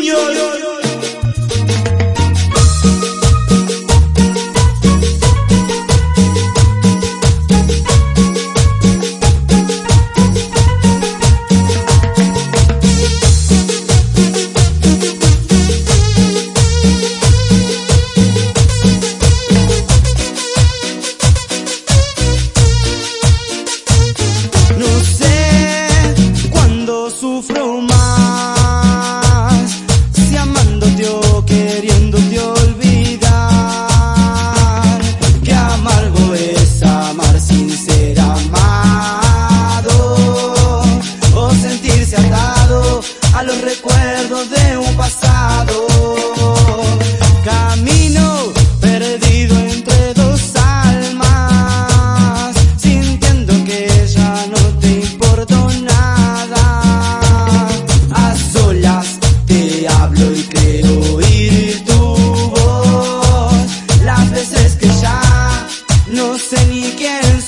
Junior. no sé ni quién